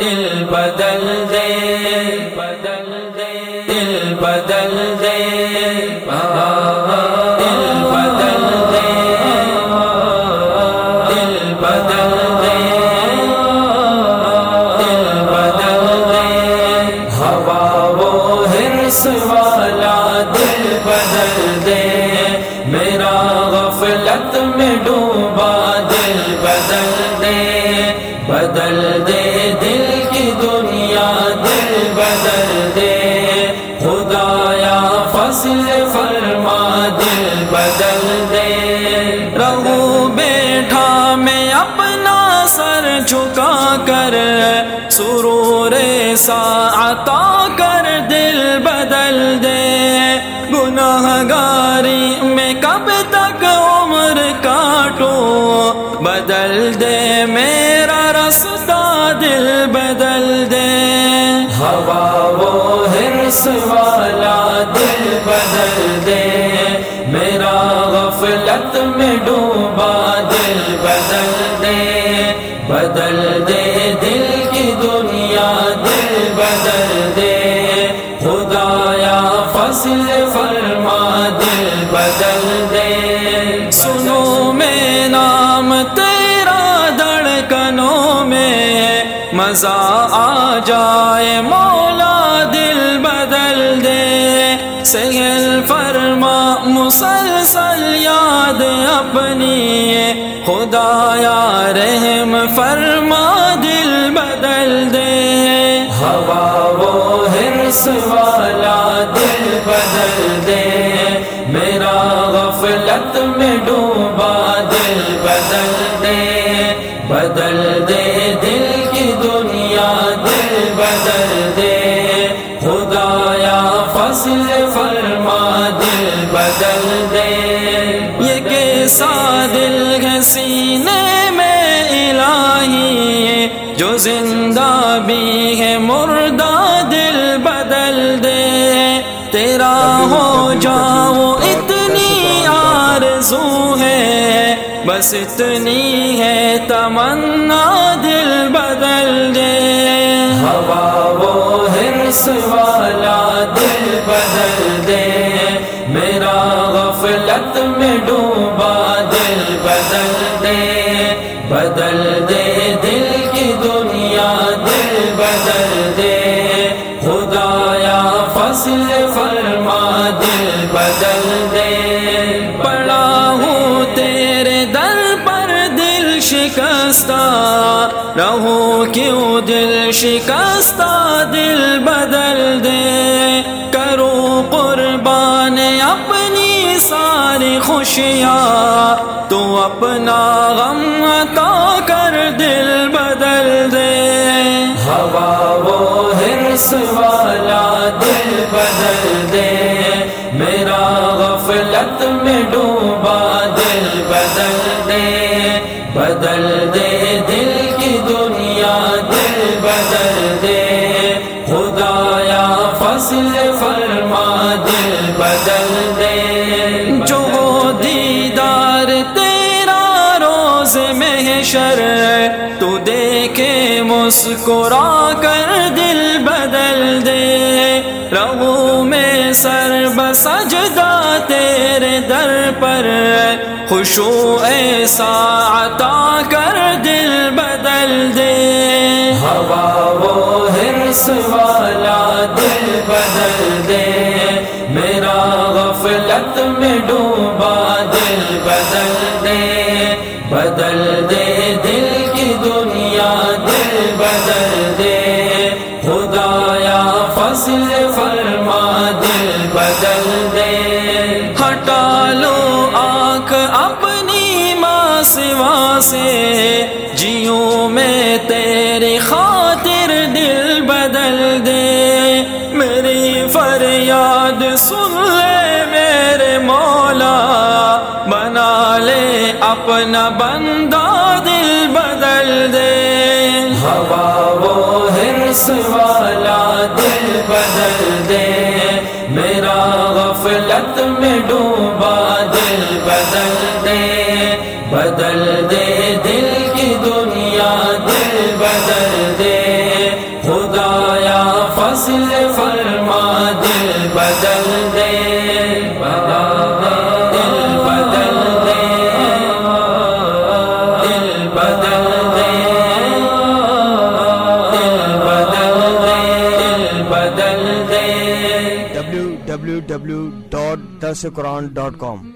دل بدل دے بدل دے دل بدل دے، دل بدل دے، دل بدل دے، دل بدل دے۔ ہوا وہ ہرس والا دل بدل دے۔ میرا غفلت میں جھکا کر سرور سا عطا کر دل بدل دے۔ گناہ گاری میں کب تک عمر کاٹو؟ بدل دے، میرا رستا دل بدل دے۔ ہوا وہ ہرس والا دل بدل دے۔ میرا غفلت میں ڈوبا فرما دل بدل دے۔ سنو میں نام تیرا دھڑکنوں میں۔ مزہ آ جائے مولا دل بدل دے۔ سہل فرما مسلسل یاد اپنی۔ خدایا رحم فرما دل بدل دے۔ ہوا وہ ہرس والا دل بدل دے میرا غفلت میں ڈوبا دل بدل دے بدل دے دل کی دنیا دل بدل دے خدایا فصل فرما دل بدل دے یہ کیسا دل ہے سینے میں الہی جو زندہ بھی ہے مردہ بس اتنی ہے، تمنا دل بدل دے۔ ہوا وہ ہرس والا دل بدل دے۔ میرا غفلت میں ڈوبا دل بدل دے۔ بدل دے دل کی دنیا، دل بدل دے۔ خدایا فصل فرما، دل بدل دے۔ شکستہ، رہو کیوں دل شکستہ، دل بدل دے۔ کرو قربان اپنی ساری خوشیاں۔ تو اپنا غم عطا کر دل بدل دے۔ ہوا وہ ہرس والا دل بدل دے۔ میرا غفلت میں ڈوبا بدل دے دل کی دنیا، دل بدل دے۔ خدایا فصل فرما، دل بدل دے۔ جو دیدار تیرا روز محشر تو دیکھے مسکرا کر دل بدل دے۔ رہو میں سر بسجدہ تیرے در پر خوشو ایسا عطا کر دل بدل دے۔ ہوا وہ ہرس والا دل بدل دے۔ میرا غفلت میں ڈوبا دل بدل دے۔ بدل دے دل کی دنیا اپنی ماں سوا سے جیوں میں تیری خاطر دل بدل دے میری فریاد سن لے میرے مولا بنا لے اپنا بندہ دل بدل دے ہوا وہ ہرس والا دل بدل دے بدل دے بدل دے دل کی دنیا، دل بدل دے۔ خدا یا فصل فرما، دل بدل دے۔ www.dasquran.com